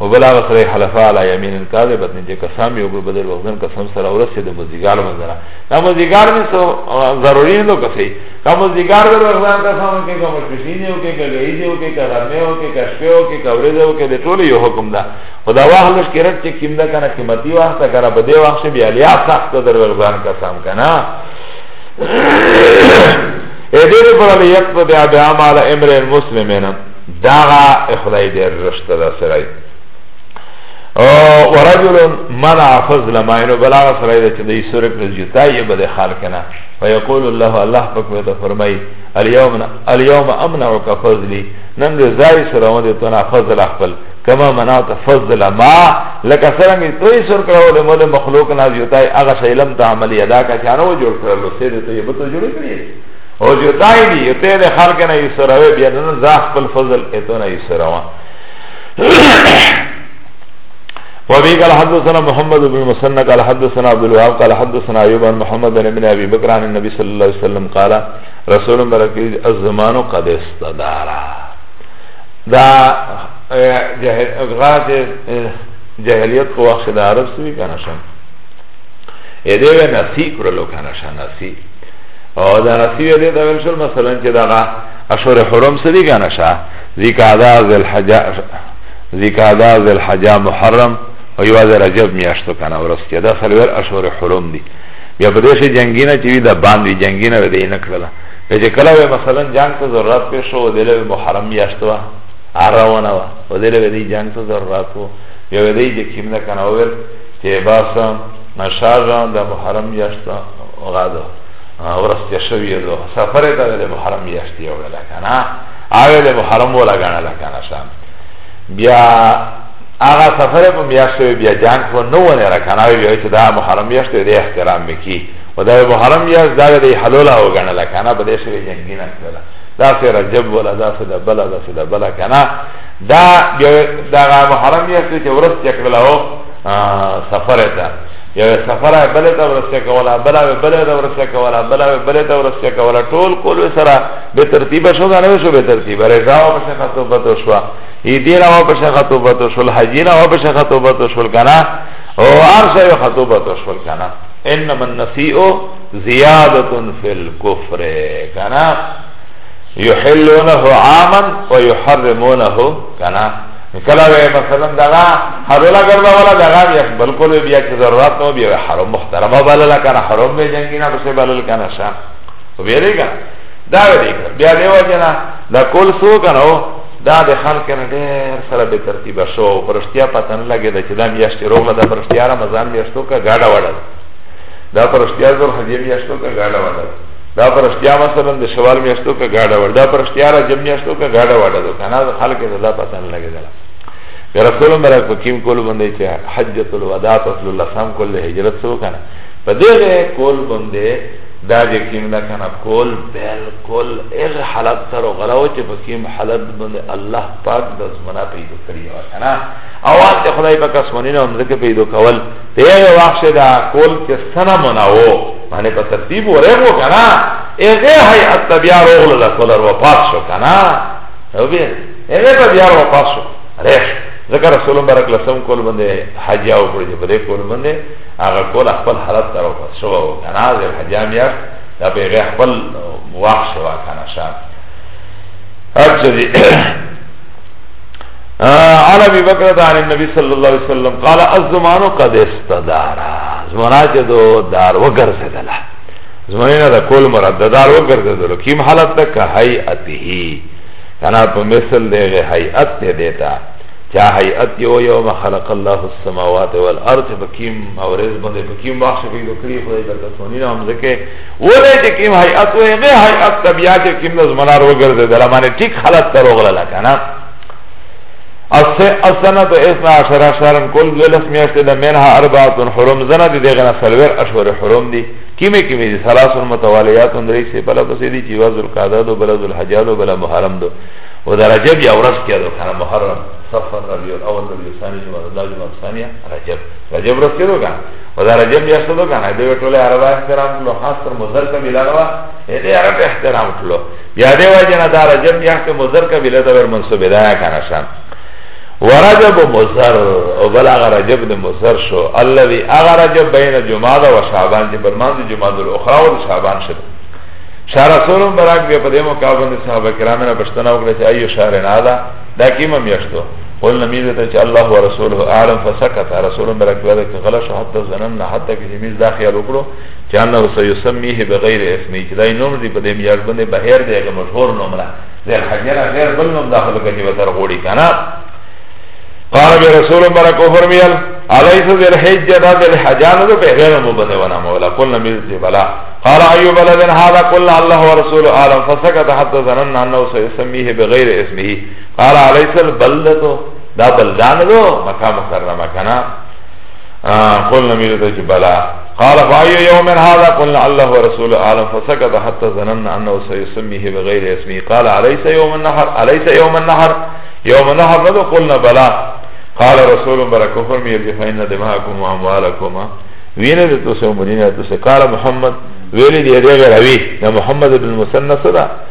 و بل هغه سره حلفا علی یمین کاذبت نه چې قسم یو بل بدل وغزن قسم سره ورسې د مزګار منځره دا مزګار نه سو ضروری نه کوي دا مزګار به وغزن قسم کې کوم شپینه او کې ګړې دی او کې کرمه او کې کشپه او کې کورې دی او کې د ټولو یو حکم ده خدا واهلش کې رټ چې کیم ده کنه قیمتي وخت کنه په دې وخت بیا لیا سخت در وغزن قسم کنه اې دې په اړه یو په بیا د عمل امر المسلمین داغا اخدای دیر رشت دا سرائی و رجل منع فضل ما اینو بلاغ سرائی دا چه دی سرک رجیتا یہ بده خال کنا و یقول اللہ اللہ پکویتا فرمائی اليوم اليوم امنعك فضلي نن رضای سره مده تو نه فضل خپل کما منعت فضل ما لکه څنګه توي سر کړو له مول مخلوق نه زیاتای هغه شیلم ته عملی ادا کا چانو جوړ کړل سره ته یې بته جوړ کړی او جتای دی یته ده خلق نه یسروه بیا نه زاخ بل فضل اتو نه یسروه وابي قال حدثنا محمد بن مسنى قال حدثنا عبد الوهاب قال حدثنا ايوب عن محمد بن ابي بكر عن النبي صلى الله عليه وسلم قال رسول بركي الزمان قد استدار دا غاز جاهلیت کو وقت دا عرب سوی کنشن ایده و نسی کرلو کنشن نسی او دا نصیب دې ته ویل شو مثلا چې دا اشهر حرم سری کنه شا ذکادا ذل حجا ذکادا ذل حجا محرم او یو ذل رجب میاشتو کنه ورسته دا سلویر اشهر حرم دي بیا په دې شي جنگینه چې دا باندې جنگینه ودی نه کړل چې کله مثلا جنگ ته ضرورت پیښ شو دله محرم میاشتو اراونه وا او دله ودی جنگ ته ضرورت وو بیا ودی چې کیمنه کنه اور چې باسم نشاز دا محرم میاشتو هغه دو ورځ تېر شوی دو سفر یې ته د محرم میاشت یې وړله که نه هغه د محرم ولګڼله که نه شه بیا هغه سفر په میاشت شوی بیا جان خو نه ونره که نه وایي چې دا محرم میاشت دی دی احترام مې کړي و دا محرم میاشت دا د حلوله وګڼله که نه په دې شوې جنګي نه کړله داسې رجب ولا داسې د بله داسې د بله که نه دا دغه محرم میاشت چې ورځ یې کړله سفر ته یو سفر بل ته ورسې کولا بل بل ته ورسې کولا بل بل ته ورسې کولا ټول کول سره به ترتیب شو غنه شو به ترتیب رضاو په شخه توبه تو شو ای دین او په شخه توبه تو شو حجینا او په شخه توبه تو شو کنه او ارشه یو خطوبه تو شو کنه انما النسیء زیاده فی الكفر کنه یحلونه عاما ويحرمونه کنه کلا وی مثلا دغا حرولا کردا والا دغا بیا بالکل بیا چه ضرورت نو بیا حرم مخترمه بلل کنا حرم بی جنگی نا بسی بلل کنا شا و بیا دی کنا دا وی دی کنا بیا دیو جنا دا کل سو کنا دا د خلق نه ډیر سره به ترتیب شو پرشتیا پتن لګی دا چې دا میاشتې روغله دا پرشتیا رمضان میاشتو کا گاډه وړل دا پرشتیا زور حجې میاشتو کا گاډه وړل دا پرشتیا مثلا د شوال میاشتو کا گاڑا وڑ دا پرشتیا را جب میاشتو کا گاڑا وڑا دو کنا دا خلق دا دا پتن لگی دلا پی رسول مبرک پا کیم کول بنده چه حجت الودا پسل اللہ سام کول دا حجرت سو کنا پا دیغه کول بنده دا جه کیم دا کنا کول بیل کول اغ حالت سر و غلاو چه پا کیم حالت بنده اللہ پاک دا زمنا پیدو کریه و کنا اوان تی خدای پاک اسمانین و مزک پیدو کول تیغه واقش دا کول چه سنا مناو معنی په ترتیب ورغو کنه اغه هيئت بیا روغله د کولر وفات شو کنه او بیا اغه په بیا وفات شو رښ ذکر رسول برک لسم کول باندې حج او پر دې بده کول باندې هغه کول خپل حالت تر وفات شو کنه د حج بیا دا به غه خپل واخ شو کنه شاه اچھا عن ابي بكر عن النبي صلى الله عليه وسلم قال الزمان قد استدار زمانه چې دو دار وګرځیدله زمانه نه د کول مراد د دار وګرځیدلو کیم حالت تک هيئته کنا په مثل دغه هيئت ته دیتا چا هيئت یو یوم خلق الله السماوات والارض بکیم او رز باندې بکیم واخ شوی د کلی خدای د تسونی نام ځکه ولې چې کیم هيئت وې به هيئت طبيعت کیم زمانه وګرځیدله معنی ټیک حالت تر وغله کنه السنة اثنا عشر شهرا کل دولس میاشت ده منها اربعات حرم زنا دی دیغنا سلور اشهر حرم دی کمی کمی دی سلاس متوالیات دری سی بلا پسی دی چیواز القعده دو بلا ذوالحجه دو بلا محرم دو و در رجب یا ورس کیا دو کانا محرم صفر ربیع الاول ربیع ثانی جمعه الله جمعه ثانی رجب رجب ورس کیا دو کانا و در رجب یا شدو کانا دیو ټول عربا احترام کلو خاص تر مزر کا ملاغوا ایدی عرب احترام کلو بیا دی وجه نه دا رجب میاش ته مزر قبیله ته ور منسوب ده کنه شان ورجب مزر او بلغ رجب ده مزر شو الذي اغرجب بین جمادى و شعبان چې برمان دي جمادى الاخرى و شعبان شد شهر رسولم براک بیا په دې مقابله نه صحابه کرام نه پښتنه وکړه چې ایو شهر نه ده دا کیمه میاشتو قول نمیزه ته چې الله ورسوله اعلم فسكت رسولم براک بیا د غلا شهادت زنن نه حتی کې میز داخل وکړو چه انه سیسمیه بغیر اسمی چه دای نوم دی پده میارد بنده بهر دی اگه مشهور نوم را زیر حجره غیر بل نوم داخل کجی بسر غوڑی کنا قال بی رسول برکو فرمیل علیس ذل حجه دا ذل حجانه دو پیغیر نوم بنده ونا مولا کل نمیز دی بلا قال ایو بلدن هذا کل الله و رسول عالم فسکت حتی زنن انه سیسمیه بغیر اسمی قال علیس البلدتو دا بلدان دو مکا مکرمه کنا قل نمیز دی بلا قال فأي يوم هذا قلنا الله ورسول عالم فسكت حتى ظننا أنه سيسميه بغير اسمه قال أليس يوم النحر أليس يوم النحر يوم النحر ندو قلنا بلا قال رسول برکو فرمیل جی فین دماغکم و اموالکم وینه ده تو سو مرینه تو سکال محمد ویلی دی دی غیر اوی ده محمد بن مسنن صدا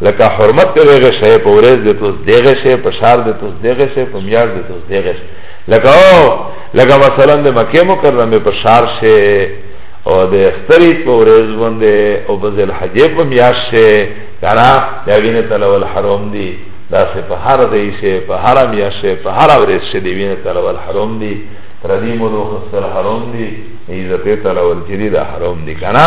لکه حرمت ته دغه شی په ورځ د توس دغه شی په شهر د توس دغه شی په میار د توس دغه شی لکه او لکه مثلا د مکه مکرمه په شهر شی او د اختری په ورځ باندې او په ذل حجې په میار شی کړه دا وینه تلول حرام دی دا سه په هر دی شی په هر میار شی په هر ورځ شی دی وینه تلول حرام دی ردی مولو خسر حرام دی عزت تلول چری دا حرام دی کنا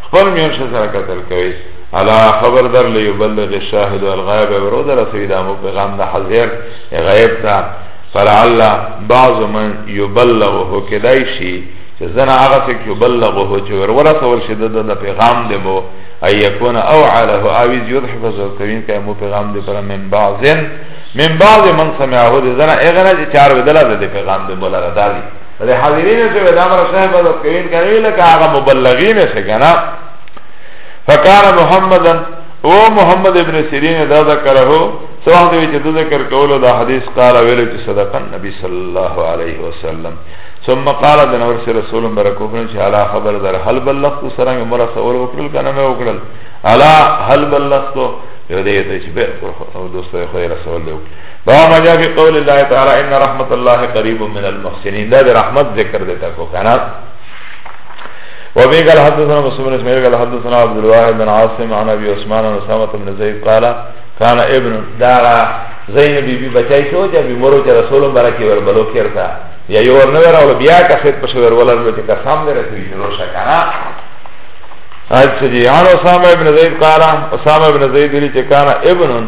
خپل میون شه سره قتل کوي الا خبر در ليبلغ الشاهد الغائب ورو در رسوي دا مو پیغام د حاضر غیب ته فلعل بعض من يبلغه کدای شي چې زنه هغه څه کې بلغه چې ورور سول شي د پیغام دی مو اي يكون او عليه او يذ حفظ الكريم کای مو پیغام دی پر من بعضن من بعض من سمعه ده زنا اغنا چه چار ودلا ده پیغام ده مولا ده ده حاضرین سے ویدہ مرا صاحب حضرت کریم کنوی لکا آغا مبلغین سے کنا فکان محمدن او محمد ابن سیرین دا ذکر ہو سواح دوی چه دو ذکر کولو دا حدیث قال ویلو چه صدقا نبی صلی اللہ علیہ وسلم ثم قال دن ورس رسول برکو فرن چه علا خبر در حل بلغتو سرانگ مرا سول وکرل کنم وکرل علا حل بلغتو یو دیتا چه بیر پر دوستو خوی رسول دیو باب ما جاء في قول الله تعالى ان رحمت الله قريب من المحسنين ده رحمت ذکر دیتا کو کنا وبه قال حدثنا مسلم بن اسماعيل قال حدثنا عبد الواحد بن عاصم عن ابي عثمان عن اسامه بن زيد قال كان ابن دار زين بي بي بچای شو چې بي مرو چې رسول برکه ور بلو کړتا یا یو ور نه ور بیا کا خط پر ور ولر چې کا سامنے رسوي نو شکرا اچھا جی عن اسامه بن زيد قال اسامه بن زيد لي چې كان ابن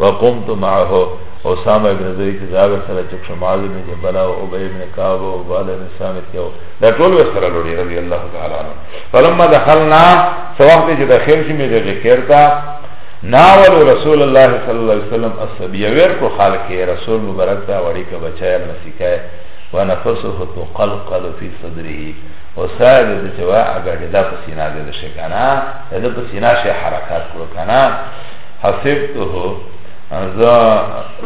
وقمت معه اسامه ابن زید چې زاوی سره چې شمال ابن جبل او ابی ابن کعب او بال ابن سامت یو دا ټول سره لوري رضی الله تعالی عنہ فلما دخلنا سواق چې داخل شي مې دې کېرتا ناول رسول الله صلی الله علیه وسلم السبیه ور کو خال کې رسول مبارک دا وړي کا بچایا نسیکای ونفسه تقلقل في صدره وسائل د جوا اگر د پسینا د شکانا د پسینا شه حرکت کړو کنه حسبته زه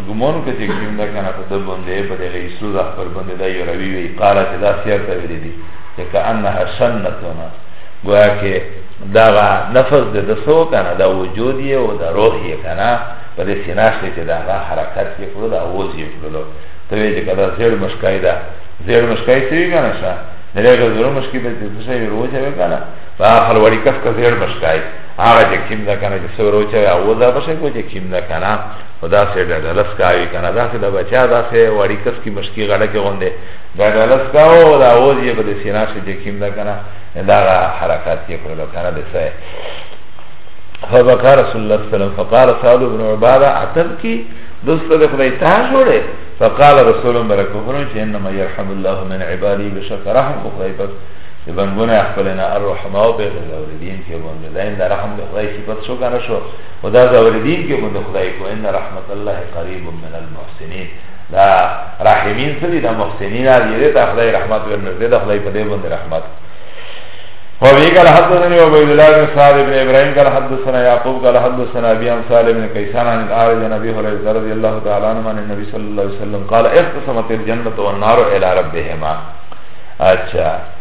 ګمون که چې کوم ده کنه په ده باندې په دغه ایسو د خپل باندې دا یو روي وي قاله چې دا سیر ته ویلي دي چې که انها شنتونه ګویا کې دغه نفس د ده سو کنه دا وجود یې او دا روح یې کنه په دې سیناش کې چې دغه حرکت یې کړو دا اوز یې کړو ته وی چې کله زیر مشکای ده زیر مشکای څه وی کنه شه دغه زیر مشکای به څه شي روزه وکنه په اخر وړي کس کا زیر مشکای هغه چې کیم ده کنه چې سور او چې اول دا بشه کو چې کیم ده کنه خدا سے دا دلس کا وی کنه دا سے دا بچا دا سے وړی کس کی مشکی غړه کې غونډه دا دلس کا او دا اوز یې په سینا سے چې کیم ده کنه دا حرکت یې کولو کنه د سه فبقى رسول الله صلى الله عليه وسلم فقال سعد بن عبادة عتبكي دوست ده خدای تا جوړه فقال رسول الله برکو فرمایي چې انما يرحم الله من عبادي بشکر رحم خدای پاک چې بنګونه خپل نه الرحمه او به دین کې باندې دا ان رحم د خدای صفت شو کنه شو او دا زور دین کې باندې خدای کو ان رحمت الله قریب من المحسنین دا رحمین سړي دا محسنین دې ته خدای رحمت ورنږدې دا خدای په دې باندې رحمت وابي قال حدثني عبيد الله بن سعد بن ابراهيم قال حدثنا يعقوب قال حدثنا ابي عن سالم بن كيسان عن الاعرج عن ابي هريره رضي الله تعالى عنه عن النبي صلى الله عليه وسلم قال اختصمت الجنه والنار الى ربهما اچھا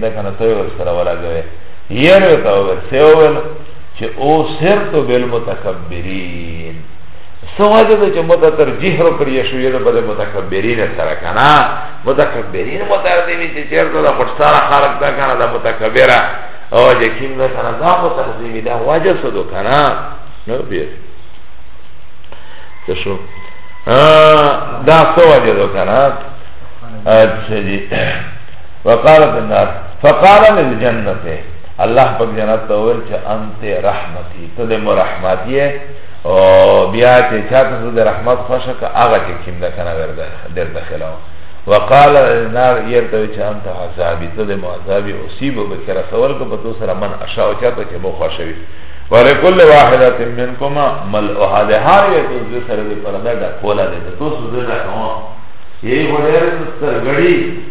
ده کنه تو ور سره ولا غوي ير تا ور سيول چې او سر تو بل متکبرين سواد ده چې مت ترجیح رو کړی شو یره بل متکبرین سره کنه متکبرین متر دی چې چیرته د خرساره خارق ده کنه د متکبره او چې کیم ده کنه دا خو تقدیمی ده واجه سدو کنه نو بیر څه شو دا سواد ده کنه اچھا جی وقالت النار فقال للجنت الله پاک جنت ته ویل چې انت رحمتي ته د مرحمت یې او بیا چې چاته د رحمت خوښه کا هغه چې کیم ده کنه ورده در داخله وقال النار يرته چې انت عذابي ته د معذابي اصيب بکر سوال کو پتو سره من اشاء چاته چې مو خوښوي ولكل واحده منكما مل احد هر یو څه سره د پرده د کولا ده تو سره ده کوم یی غوډر ستر غړي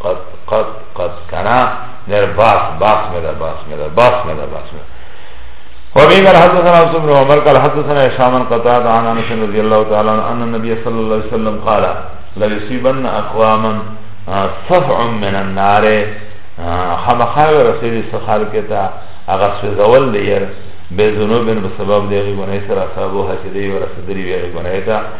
قد قد قد کنا نر باس باس مدا باس مدا باس مدا باس مدا وابي قال حدثنا عبد بن عمر قال حدثنا هشام قتادة عن انس رضي الله تعالى عنه ان النبي صلى الله عليه وسلم قال لا يصيبن اقواما صفع من النار خامخا رسول سخال کتا اغا سوزول دیر بے ذنوبن بسبب دیغی گناہ سر اصابو حسدی ورسدری بیغی گناہ تا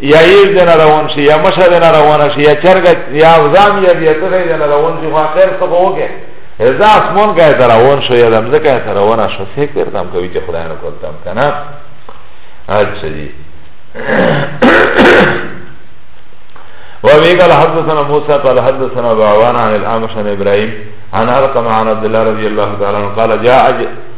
یا یز دنا روان شي یا مشه دنا روان شي یا چرګ یا وزام یا بیا ته دنا روان شي خو خیر څه وګه هزا اسمون کا تر روان شو یا دمزه کا تر روان شو څه کړم کوي چې خدای نه کوتم کنه اچھا جی وابي قال حدثنا موسى قال حدثنا ابو عوان عن الامش عن ابراهيم عن ارقم عن عبد الله رضي الله تعالى عنه قال جاء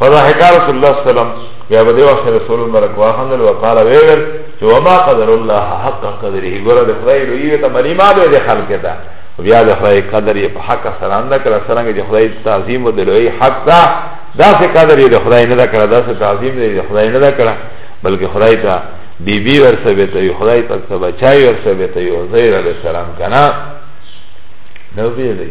فضحك رسول الله صلى الله عليه وسلم بیا به دیو سره رسول مبارک واخندل او قال ویل چې وما قدر الله حق قدره ګوره د خدای لوی ته ملي ما به د خلق ده بیا د خدای قدر یې په حق سره نه کړ سره د خدای تعظیم او د لوی حق ده دا څه قدر یې د خدای نه ده کړ دا څه تعظیم یې د خدای نه ده کړ بلکې خدای ته بی بی ور سبه ته خدای پاک ته بچای ور سبه ته یو زیر علی السلام کنا نو بی دی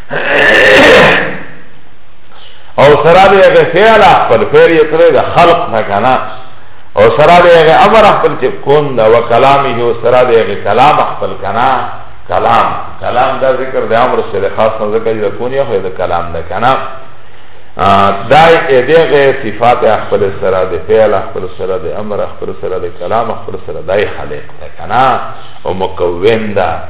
او سره دی هغه فعل خپل فعل یې کړی د خلق نه کنه او سره دی هغه امر خپل چې کون دا و کلام یې او سره دی هغه کلام خپل کنه کلام کلام دا ذکر د امر سره خاص نه ذکر دی کون یې خو د کلام نه کنه دا دغه صفات خپل سره د فعل خپل سره د امر خپل سره د کلام خپل سره دای خالق ده کنه او مکون ده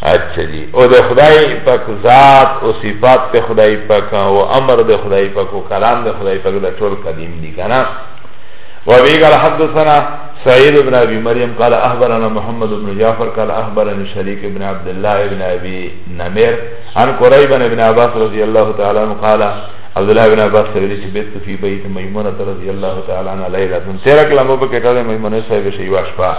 اچھا جی او ده خدای پاک ذات او صفات ده خدای پاک او امر ده خدای پاک او کلام ده خدای پاک ده طول قدیم دی کنا وابی قال حدثنا سعید بن ابی مریم قال احبرنا محمد بن جعفر قال احبرنی شریک بن عبداللہ بن ابی نمیر عن قریبن بن عباس رضی اللہ تعالی عنہ قال عبد الله بن عباس سویلی چه بیت فی بیت میمونه رضی الله تعالی عنہ لیلتون تیرک لمبو بکتا ده میمونه صاحب شیواش پا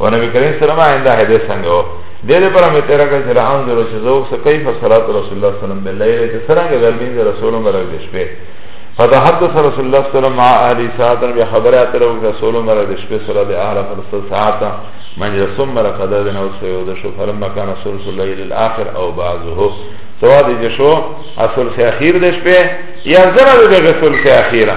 و نبی کریم صلی اللہ علیہ حدیث سنگو دیده پر امی تیرا کر چرا انظرو چه زوک سا کیف صلاة رسول اللہ صلی اللہ علیہ وسلم باللیل چه سرنگ غلبین دی رسولم برگ دشپے فتحدث رسول اللہ صلی اللہ علیہ وسلم مع اہلی ساعتا بی خبرات روک رسولم برگ دشپے صلاة دی اہل فرصت ساعتا من جسم مرا قدر دن او سیود شو فلما کان رسول صلی اللہ علیہ الاخر او بعضو سوا دی جشو اصول سے اخیر دشپے یا ذرا دی جشو اصول سے اخیرہ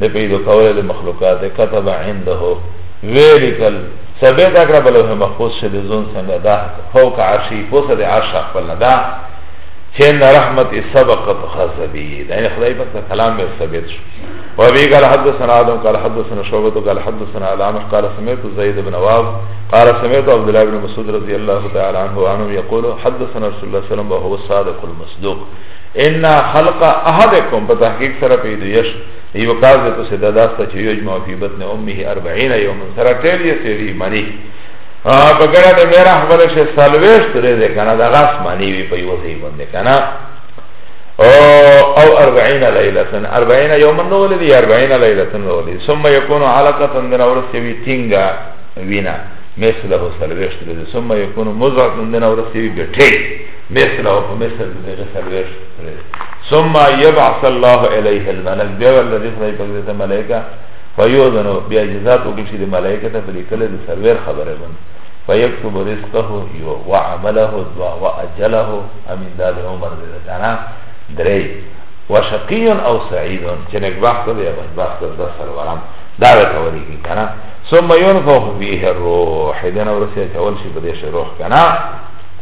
ده پیدو کوله ده مخلوقات کتب عنده ویلیکل ثبت اکرا بلوه مخفوظ شد زون سنگا ده فوق عرشی پوسا ده عرش اخبرنا ده چند رحمت سبقت خزبی ده این خدای پاک ده کلام بیر ثبت شد وابي قال حدثنا آدم قال حدثنا شعبة قال حدثنا علامش قال سمعت زيد بن واب قال سمعت عبد الله بن مسعود رضي الله تعالى عنه وعنه يقول حدثنا رسول الله صلى الله عليه وسلم وهو الصادق المصدوق ان خلق احدکم په تحقیق سره پیدا یش یو کار ده تاسو د داسته چې یو جمع په بطن امه 40 یوم سره ټیل یې سری معنی په ګره د میرا خپل شې سالويش ترې ده کنه دا غاس معنی وی په یو ځای باندې کنه او او 40 ليله 40 يوم نو ولدي 40 ليله نو ولدي ثم يكون علقه تندر اورس وی تینګا وینا مثله سالويش ترې ثم يكون مزعه تندر اورس وی بټه مثل او په مثل د دغه سرویشت کړی ثم يبعث الله الیه الملک بیا ولدی خدای په دې ملائکه فیوزن بیا اجازه وکړي چې د ملائکه ته په لیکل د سرویر خبره باندې فیکتب رزقه یو و عمله دوا و اجله امین داد عمر دې کنه درې و شقی او سعید چې نه وخت دی او وخت د سرورم دا ته وري کنه ثم ينفخ فيه الروح دنا ورسې ته ول شي په دې روح کنه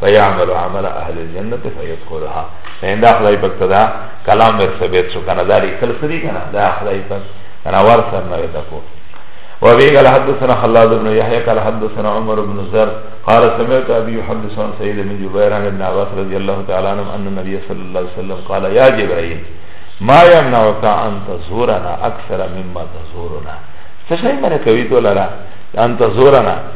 فیعمل عمل اهل الجنة فیدخلها فین دا خدای پاک تدا کلام ور ثبت شو کنه دا لیکل سری کنه دا خدای پاک کنه ور سر نه دکو وابي قال حدثنا خلاد بن يحيى قال حدثنا عمر بن زر قال سمعت ابي يحدث عن سيد بن جبير عن ابن عباس رضي الله تعالى عنه ان النبي صلى الله عليه وسلم قال يا جبرائيل ما يمنعك ان تزورنا اكثر مما تزورنا فشيء من كويت ولا ان تزورنا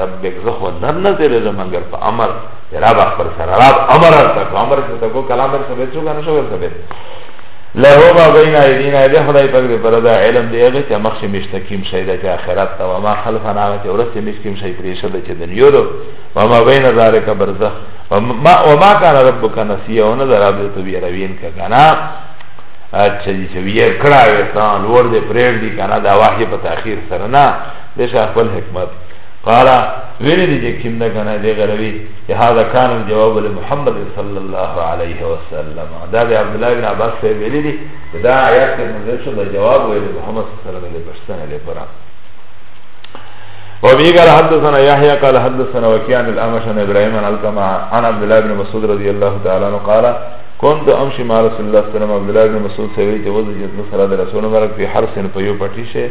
رب بک زه خو نر نه زیره زه منګر په امر رب اخبر سره رب امر ارتا کو امر شو تکو کلام ارتا بیت شو کنه شو ارتا بیت له ما بین ایدینا ایدی خدای پاک دی پر دا علم دی هغه چې مخ مشتکیم شي د آخرت ته و ما خلفنا هغه چې ورسې مشکیم شي پرې شد چې دنیا دو و ما بین ذالک برزخ و ما و ما کان ربک نسیه و نظر عبد تو بیا روین کا کنا چې چې وی کړه وسان ور دې پرېړ دی کنا دا واهی په تاخير سره نه دیشه اخبر حکمت قال ویلی دی جه کم نکنه دی غروی چه هذا کان الجواب لمحمد صلی اللہ علیہ وسلم دا بی عبداللہ بن عباس سے ویلی دی دا آیات کے منزل شو دا جواب ویلی محمد صلی اللہ علیہ وسلم دی پشتن علیہ پر وبه قال حدثنا يحيى قال حدثنا وكيع عن الأمش عن إبراهيم عن القمع عن عبد الله بن مسعود رضي الله تعالى عنه قال كنت أمشي مع رسول الله صلى الله عليه وسلم عبد الله بن مسعود سويت وزجت نصر رسول الله في حرس فيو پتيشه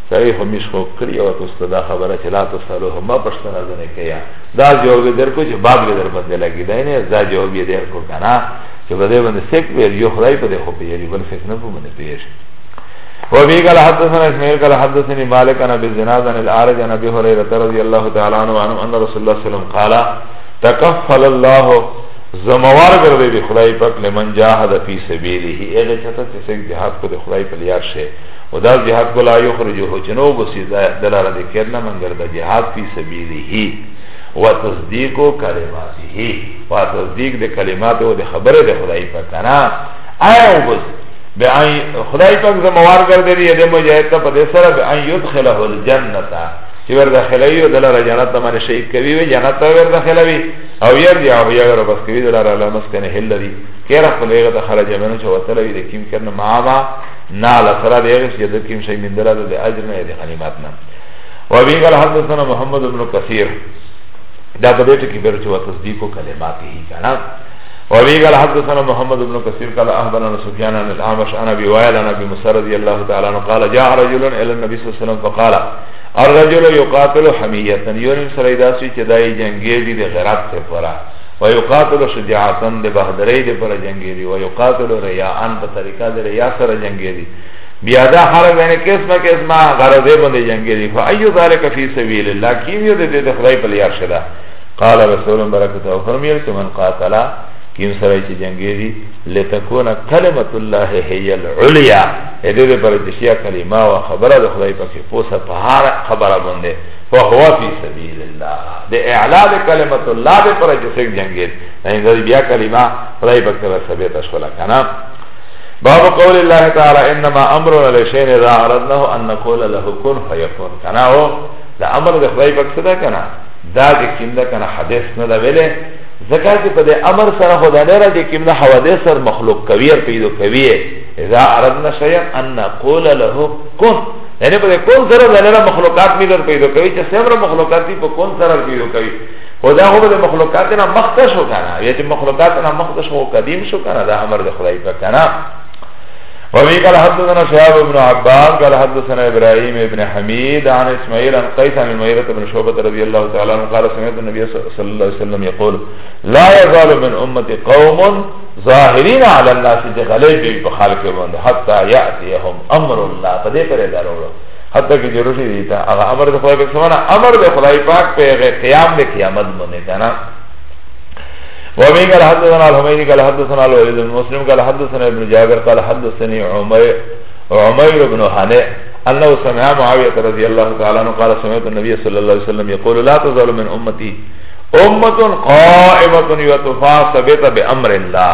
سړی خو میس خوک کړی او تاسو ته دا خبره چې لا تسالو هم ما پښتنه ځنه کیا دا جواب در کو چې باب در باندې لګی دا نه دا جواب یې در کو کنه چې بده باندې سیک ویل یو خدای په دې خو پیری بل سیک نه په باندې پیش وفي قال حدثنا اسماعيل قال حدثني مالك عن ابي الزناد عن العارج عن ابي هريره رضي الله تعالى عنه ان رسول الله صلى الله عليه وسلم قال تكفل الله زموار گرده دی خدای پاک لمن جاهد فی سبیله اغه چتا چې څنګه جهاد کو د خدای په لیار شه و دا جهاد بلا یخرجو هو چنو بسی دلار دکر نمنگر دا جهاد فی سبیلی ہی و تصدیق و کلماتی ہی و تصدیق دا کلمات و دا خبر دا خدای پا کنا آیا و بس خدای پاک زموار کرده دی یده مجاید تا پا دی سر بی ان یدخله الجنتا چه ور داخلوی و دلار جنت من شیخ کبی و جنت تا ور داخلوی او یر دی او یر بس کبی دلار علامس کنه هل دی کیر اخلیغ دا خرج منو چه وطلوی دی کم کرن معاما نا لا سرا دی اغیس یا دکیم شای من دلا دی اجر نا یا دی غنیمت نا و بی قال حدثنا محمد بن کثیر دا په دې ټکی پر چې و تصدیق او کلمات هی کنا و بی قال حدثنا محمد بن کثیر قال احبنا سفیان عن الاعمش انا بی وائل انا بی مسر رضی الله تعالی عنہ قال جاء رجل الى النبي صلی الله علیه وسلم فقال الرجل يقاتل حميه يونس ريداسي چدای جنگي دي غرات سے پرا و یقاتل شجاعتن د بهدرې د پر جنگي دي و یقاتل ریاان په طریقه د ریا سره جنگي دي بیا دا هر غنه قسمه قسمه غرضه باندې جنگي دي فایو ذالک فی سبیل الله کیو د دې خدای په لار شدا قال رسول برکت او فرمیل چې من قاتل کیم سره چې جنگي دي لتكون کلمت الله هی العلیا دې دې پر چې کلمه او خبره د خدای په کې پوسه په هر خبره باندې فهو فی سبیل الله د اعلا د کلمت الله د پر چې څنګه جنگید نه د بیا کلمه خدای په کړه ثابت شول کنه باب قول الله تعالی انما امرنا لشین اذا اردناه ان نقول له كن فيكون کنه او د امر د خدای په څه کنه دا چې کیندا کنه حدیث نه دا ویلې ځکه چې په دې امر سره خدای نه راځي کیندا حوادث سر مخلوق کوي پیدا کوي اذا اردنا شيئا ان نقول له كن یعنی په کون سره دلاره مخلوقات نه در پیدا کوي چې سمره مخلوقات په کون سره پیدا کوي خدا هو د مخلوقات نه مخته شو کنه یا چې مخلوقات نه مخته شو قدیم شو کنه دا امر د خدای په کنه وفي قال حدثنا شهاب بن عباد قال حدثنا ابراهيم بن حميد عن اسماعيل عن قيس عن المغيرة بن شعبة رضي الله تعالى عنه قال سمعت النبي صلى الله عليه وسلم يقول لا يزال من امتي قوم ظاهرين على الناس جغلي بخالق بند حتى يأتيهم امر الله په دې پرې دروړو حتی کې جوړ شي دیتا هغه امر د خدای په سمانه امر د خدای پاک په قیام د قیامت باندې کنه وابي قال حدثنا الحميدي قال حدثنا الوليد بن مسلم قال حدثنا ابن جابر قال حدثني عمر عمر بن هانئ انه سمع معاويه رضي الله تعالى عنه قال سمعت النبي صلى الله عليه وسلم يقول لا تزال من امتي امه قائمه يتفاصبت بامر الله